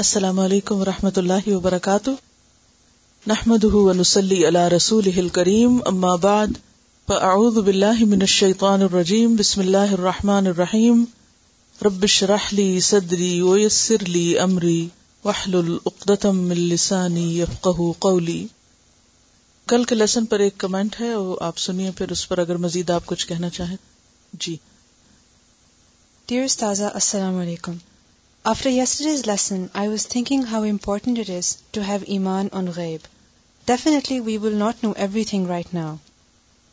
السلام علیکم و رحمۃ اللہ وبرکاتہ نحمد علی رسول کریم اما بعد فاعوذ باللہ من الشیطان الرجیم بسم اللہ الرحمٰن الرحیم ربش راہلی صدری ویس سرلی امری من لسانی واہل قولی کل کے لیسن پر ایک کمنٹ ہے وہ آپ سنیے پھر اس پر اگر مزید آپ کچھ کہنا چاہیں جی ڈیئر استاذہ السلام علیکم After yesterday's lesson, I was thinking how important it is to have Iman on Ghaib. Definitely, we will not know everything right now.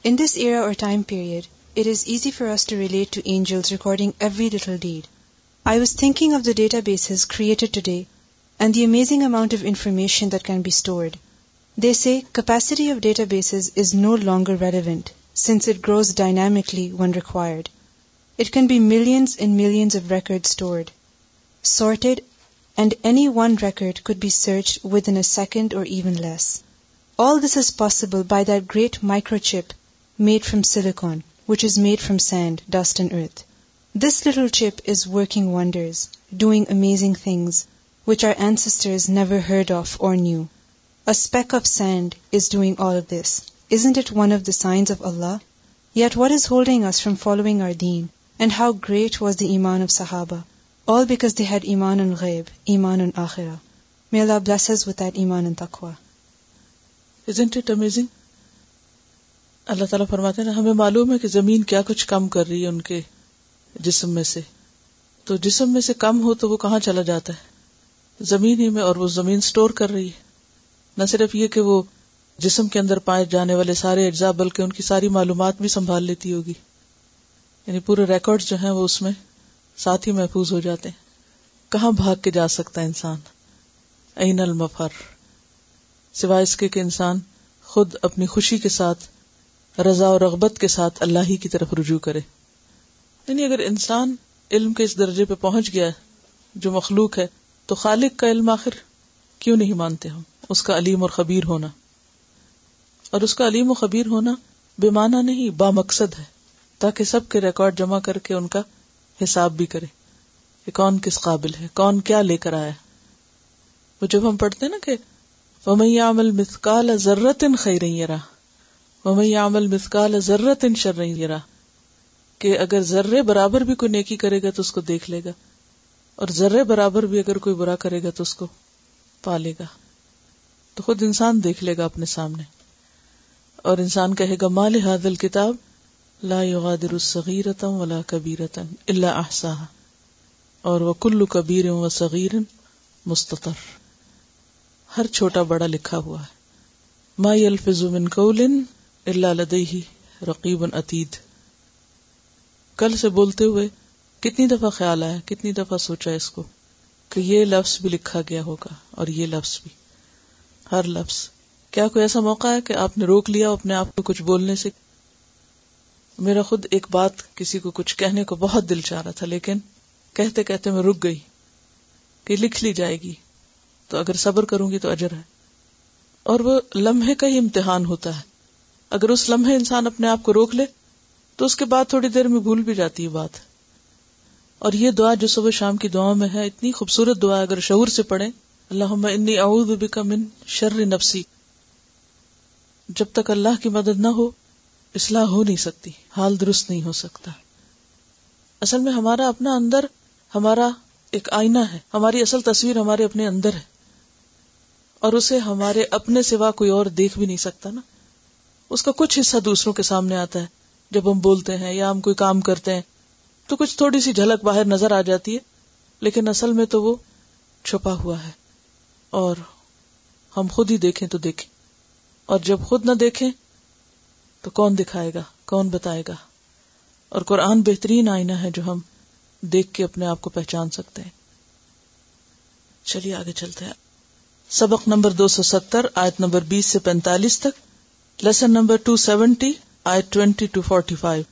In this era or time period, it is easy for us to relate to angels recording every little deed. I was thinking of the databases created today and the amazing amount of information that can be stored. They say capacity of databases is no longer relevant, since it grows dynamically when required. It can be millions and millions of records stored sorted, and any one record could be searched within a second or even less. All this is possible by that great microchip made from silicon, which is made from sand, dust, and earth. This little chip is working wonders, doing amazing things, which our ancestors never heard of or knew. A speck of sand is doing all of this. Isn't it one of the signs of Allah? Yet what is holding us from following our deen? And how great was the iman of Sahaba? all because they had iman and ghaib, iman and akhirah. May Allah bless us with that iman and taqwa. Isn't it amazing? اللہ تعالیٰ فرماتے ہیں ہمیں معلوم ہے کہ زمین کیا کچھ کم کر رہی ہے ان کے جسم میں سے تو جسم میں سے کم ہو تو وہ کہاں چلا جاتا ہے زمین ہی میں اور وہ زمین سٹور کر رہی ہے نہ صرف یہ کہ وہ جسم کے اندر پائے جانے والے سارے اجزاء بلکہ ان کی ساری معلومات بھی سنبھال لیتی ہوگی یعنی پورے ریکارڈ جو ہیں وہ اس میں ساتھ ہی محفوظ ہو جاتے ہیں کہاں بھاگ کے جا سکتا ہے انسان المفر سوائے اس کے کہ انسان خود اپنی خوشی کے ساتھ رضا اور رغبت کے ساتھ اللہ ہی کی طرف رجوع کرے یعنی اگر انسان علم کے اس درجے پہ پہنچ گیا جو مخلوق ہے تو خالق کا علم آخر کیوں نہیں مانتے ہم اس کا علیم اور خبیر ہونا اور اس کا علیم و خبیر ہونا بے معنی نہیں با مقصد ہے تاکہ سب کے ریکارڈ جمع کر کے ان کا حساب بھی کرے کہ کون کس قابل ہے کون کیا لے کر آیا وہ جب ہم پڑھتے نا کہ وہ مسکال ضرورت ان میں ضرورت ان شر رہی رہا کہ اگر ذر برابر بھی کوئی نیکی کرے گا تو اس کو دیکھ لے گا اور ذرے برابر بھی اگر کوئی برا کرے گا تو اس کو پا لے گا تو خود انسان دیکھ لے گا اپنے سامنے اور انسان کہے گا مال حاضل کتاب لا يغادر الصغيرة ولا كبيرة إلا أحسا اور وكل كبير وصغير مستطر ہر چھوٹا بڑا لکھا ہوا ہے ما يلفظ من قول إلا لديه رقيب عتيد کل سے بولتے ہوئے کتنی دفعہ خیال آیا کتنی دفعہ سوچا اس کو کہ یہ لفظ بھی لکھا گیا ہوگا اور یہ لفظ بھی ہر لفظ کیا کوئی ایسا موقع ہے کہ آپ نے روک لیا اپنے آپ کو کچھ بولنے سے میرا خود ایک بات کسی کو کچھ کہنے کو بہت دل چاہ رہا تھا لیکن کہتے کہتے میں رک گئی کہ لکھ لی جائے گی تو اگر صبر کروں گی تو اجر ہے اور وہ لمحے کا ہی امتحان ہوتا ہے اگر اس لمحے انسان اپنے آپ کو روک لے تو اس کے بعد تھوڑی دیر میں بھول بھی جاتی ہے بات اور یہ دعا جو صبح شام کی دعا میں ہے اتنی خوبصورت دعا اگر شعور سے پڑھیں اللہ انی من شر نفسی جب تک اللہ کی مدد نہ ہو اصلاح ہو نہیں سکتی حال درست نہیں ہو سکتا اصل میں ہمارا اپنا اندر ہمارا ایک آئینہ ہے ہماری اصل تصویر ہمارے اپنے اندر ہے اور اسے ہمارے اپنے سوا کوئی اور دیکھ بھی نہیں سکتا نا اس کا کچھ حصہ دوسروں کے سامنے آتا ہے جب ہم بولتے ہیں یا ہم کوئی کام کرتے ہیں تو کچھ تھوڑی سی جھلک باہر نظر آ جاتی ہے لیکن اصل میں تو وہ چھپا ہوا ہے اور ہم خود ہی دیکھیں تو دیکھیں اور جب خود نہ دیکھیں تو کون دکھائے گا کون بتائے گا اور قرآن بہترین آئینہ ہے جو ہم دیکھ کے اپنے آپ کو پہچان سکتے ہیں چلیے آگے چلتے ہیں سبق نمبر دو سو ستر آیت نمبر بیس سے پینتالیس تک لیسن نمبر ٹو سیونٹی آیت ٹوینٹی ٹو فورٹی فائیو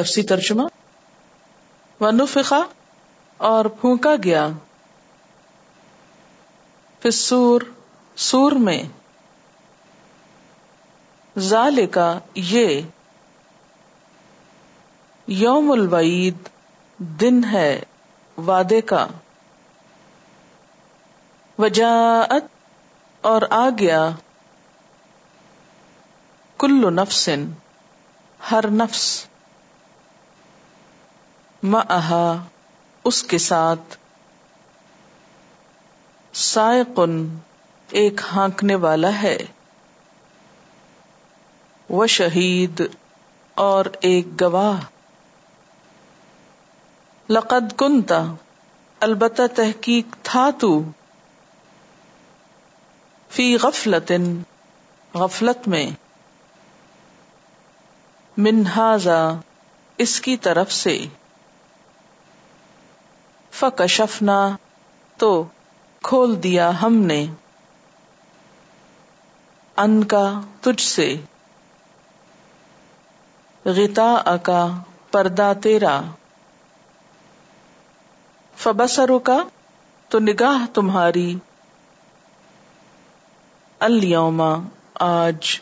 لفسی ترجمہ ونو اور پھونکا گیا پھر سور سور میں ظال کا یہ یوم الوعید دن ہے وعدے کا وجاعت اور آ گیا نفسن ہر نفس مہا اس کے ساتھ سائقن ایک ہانکنے والا ہے و شہید اور ایک گواہ لقد کنتا البتہ تحقیق تھا تو غفلت غفلت میں منہازا اس کی طرف سے فکشفنا تو کھول دیا ہم نے ان کا تجھ سے غتا کا پردہ تیرا فبسرو کا تو نگاہ تمہاری الما آج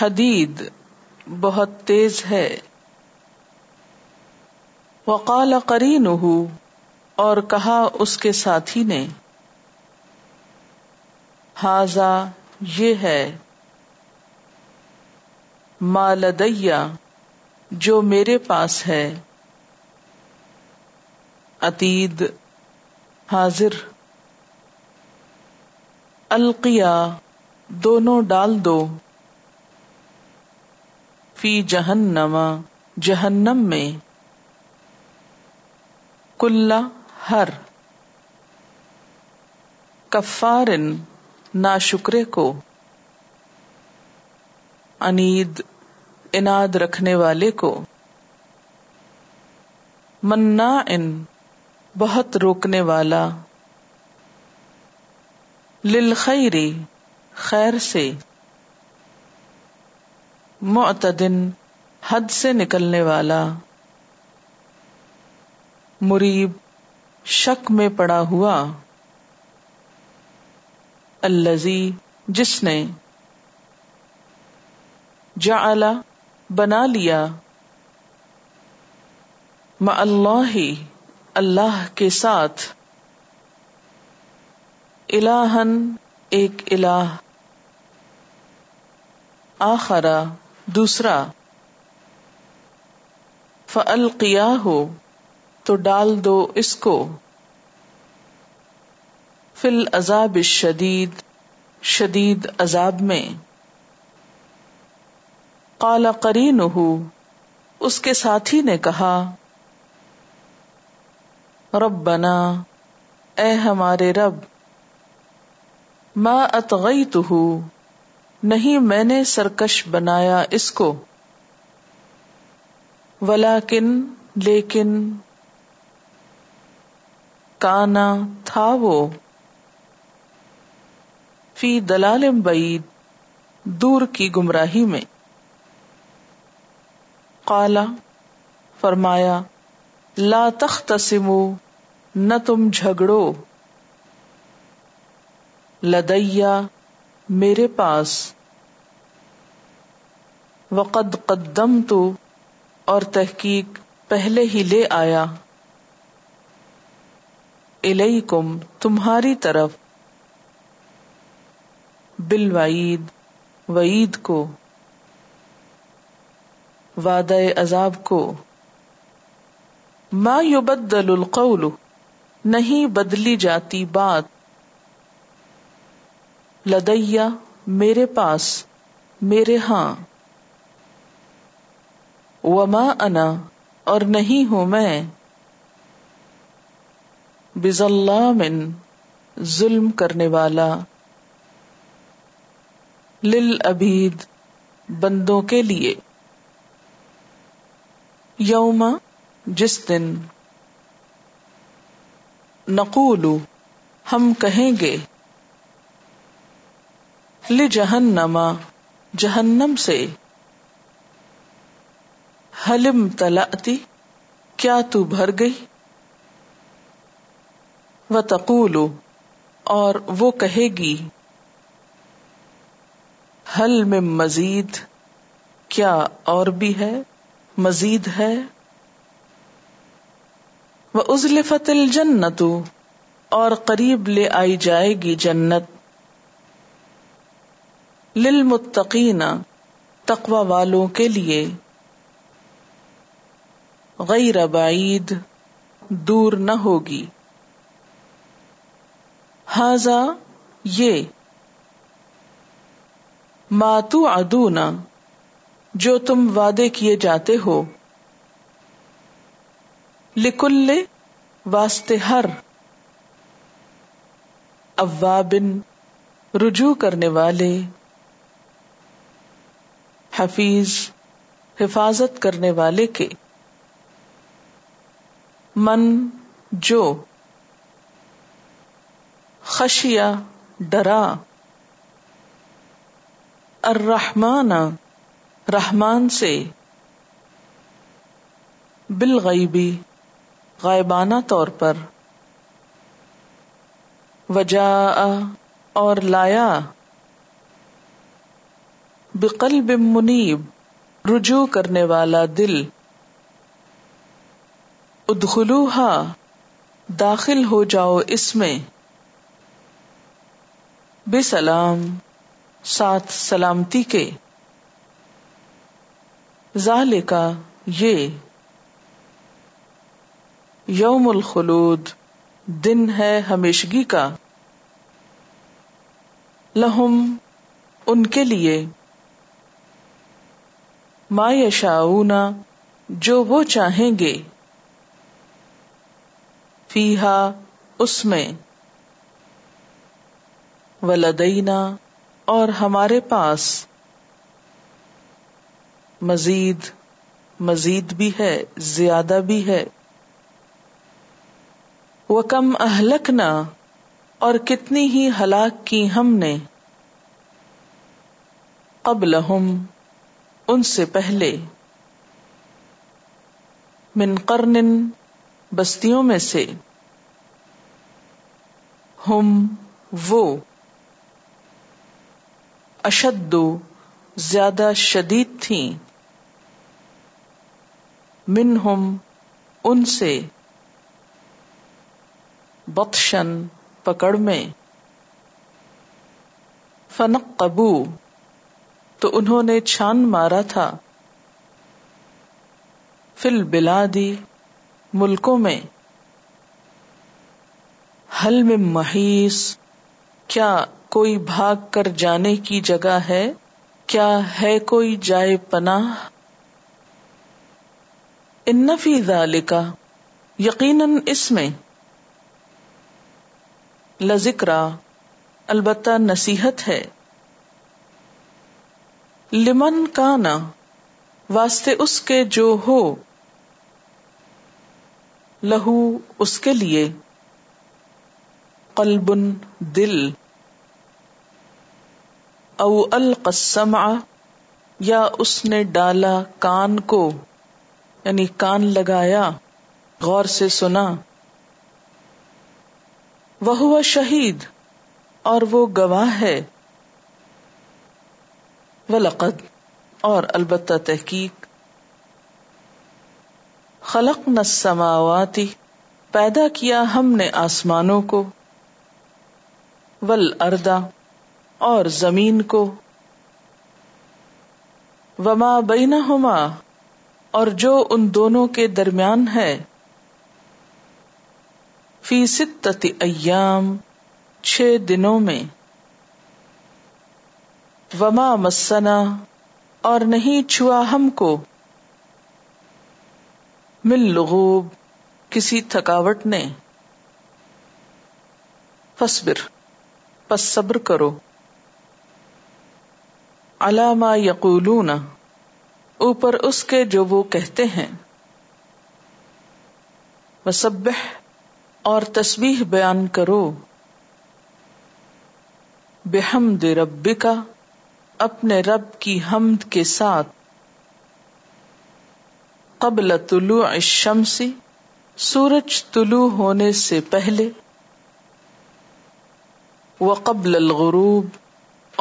حدید بہت تیز ہے وقال کرین اور کہا اس کے ساتھی نے حاضا یہ ہے مالدیا جو میرے پاس ہے عتید حاضر القیا دونوں ڈال دو فی جہنما جہنم میں کل ہر کفارن نا شکرے کو انید اناد رکھنے والے کو منا ان بہت روکنے والا خیر سے معتدن حد سے نکلنے والا مریب شک میں پڑا ہوا الزی جس نے جا بنا لیا اللہ ہی اللہ کے ساتھ الہن ایک الہ آخرا دوسرا فعلقیہ ہو تو ڈال دو اس کو فل عذاب شدید شدید عذاب میں کالا کری اس کے ساتھی نے کہا رب بنا اے ہمارے رب ماں اتگئی نہیں میں نے سرکش بنایا اس کو ولا کن لیکن کانا تھا وہ فی دلال بعید دور کی گمراہی میں فرمایا لا تخت نہ تم جھگڑو لدیا میرے پاس وقد قدم تو اور تحقیق پہلے ہی لے آیا الیکم کم تمہاری طرف بالوعید وعید کو وعدہ عذاب کو ما یبدل القول نہیں بدلی جاتی بات لدیا میرے پاس میرے ہاں وما انا اور نہیں ہوں میں بز اللہ من ظلم کرنے والا لل ابید بندوں کے لیے یوم جس دن نقول ہم کہیں گے جہنما جہنم سے حلم تلا کیا تو بھر گئی و تقول اور وہ کہے گی حل میں مزید کیا اور بھی ہے مزید ہے وہ ازل فتل جنت اور قریب لے آئی جائے گی جنت للمتقین تقوا والوں کے لیے غیر بعید دور نہ ہوگی حاضہ یہ ماتو ادونا جو تم وعدے کیے جاتے ہو لکل واسطے ہر اوا بن کرنے والے حفیظ حفاظت کرنے والے کے من جو خشیا ڈرا ارحمان رحمان سے بالغیبی غائبانہ طور پر وجا اور لایا بکل منیب رجوع کرنے والا دل ادخلوہا داخل ہو جاؤ اس میں بے سلام ساتھ سلامتی کے ظال کا یہ یوم الخلود دن ہے ہمیشگی کا لہم ان کے لیے ما یشا جو وہ چاہیں گے فیہا اس میں ولدینا اور ہمارے پاس مزید مزید بھی ہے زیادہ بھی ہے وہ کم اہلک اور کتنی ہی ہلاک کی ہم نے قبل ہم ان سے پہلے من قرن بستیوں میں سے ہم وہ اشد زیادہ شدید تھیں منہم ان سے بخشن پکڑ میں فنق قبو تو انہوں نے چھان مارا تھا فل بلا دی ملکوں میں حل میں مہیس کیا کوئی بھاگ کر جانے کی جگہ ہے کیا ہے کوئی جائے پناہ فی ذالا یقیناً اس میں لذکرا البتہ نصیحت ہے لمن کا نا واسطے جو ہو لہو اس کے لیے قلبن دل او القسما یا اس نے ڈالا کان کو یعنی کان لگایا غور سے سنا وہ شہید اور وہ گواہ ہے ولقد اور البتہ تحقیق خلق نسماواتی پیدا کیا ہم نے آسمانوں کو ول اردا اور زمین کو وما بینا اور جو ان دونوں کے درمیان ہے فی ستت ایام چھ دنوں میں وما مسنا اور نہیں چھوا ہم کو مل لغوب کسی تھکاوٹ نے فصبر پس صبر کرو علامہ یقولون اوپر اس کے جو وہ کہتے ہیں مسبح اور تسبیح بیان کرو بحمد رب کا اپنے رب کی حمد کے ساتھ قبل طلوع الشمسی سورج طلوع ہونے سے پہلے وہ قبل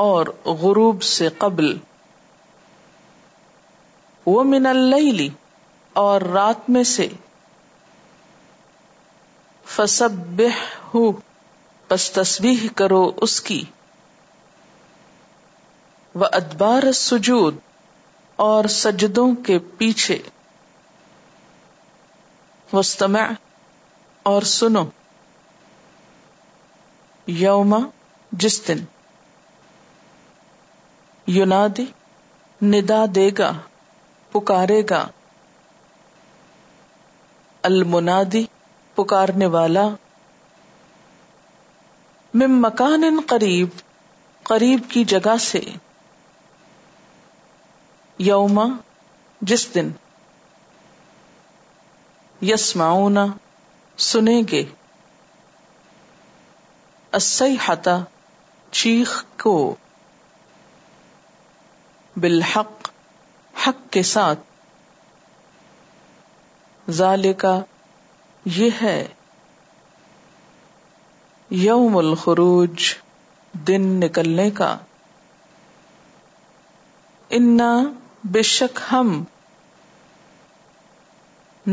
اور غروب سے قبل وہ من اللیلی اور رات میں سے فسب تسبیح کرو اس کی و ادبار سجود اور سجدوں کے پیچھے وسطمع اور سنو یوما جس دن یونادی ندا دے گا پکارے گا المنادی پکارنے والا مم مکان قریب قریب کی جگہ سے یوما جس دن یسماؤنا سنیں گے اسی چیخ کو بلحق حق کے ساتھ یہ ہے یوم الخروج دن نکلنے کا انا بے شک ہم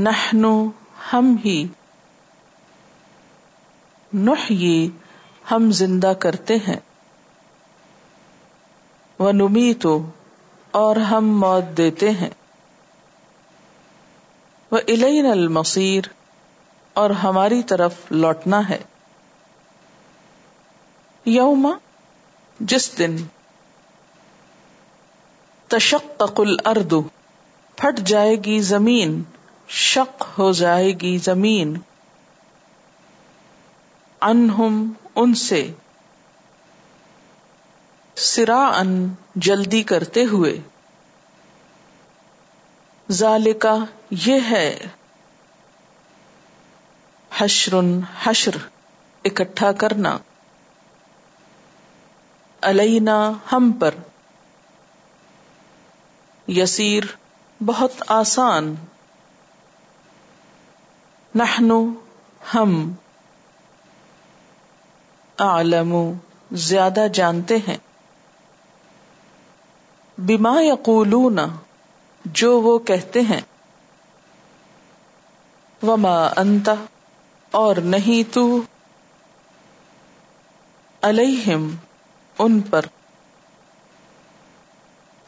نحنو ہم ہی نحیی ہم زندہ کرتے ہیں وہ نمی تو اور ہم موت دیتے ہیں وہ الین المصیر اور ہماری طرف لوٹنا ہے یوم جس دن تشقق الارض پھٹ جائے گی زمین شق ہو جائے گی زمین انہم ان سے سرا ان جلدی کرتے ہوئے ذالکا یہ ہے حشر اکٹھا کرنا علینا ہم پر یسیر بہت آسان نہنو ہم عالم زیادہ جانتے ہیں بیما یقولون جو وہ کہتے ہیں وما اور نہیں تو ان پر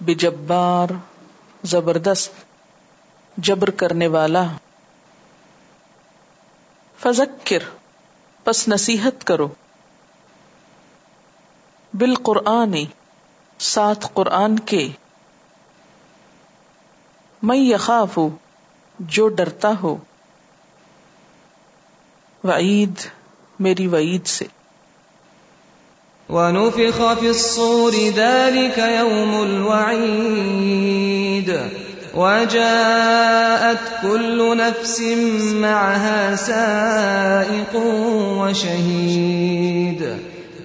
بجبار زبردست جبر کرنے والا فذکر پس نصیحت کرو بالقرآنی ساتھ قرآن کے میں یخاف ہو جو ڈرتا ہو وعید میری وعید سے ونفخ ووف سوری داری الو جات کلو نب سما سائی کو شہید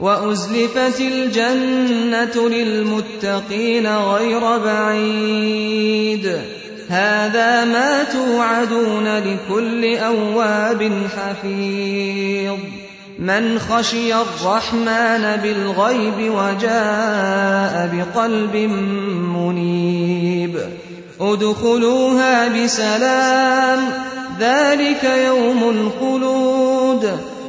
119. وأزلفت الجنة للمتقين غير بعيد 110. هذا ما توعدون لكل أواب حفيظ 111. من خشي الرحمن بالغيب وجاء بقلب منيب ادخلوها بسلام ذلك يوم الخلود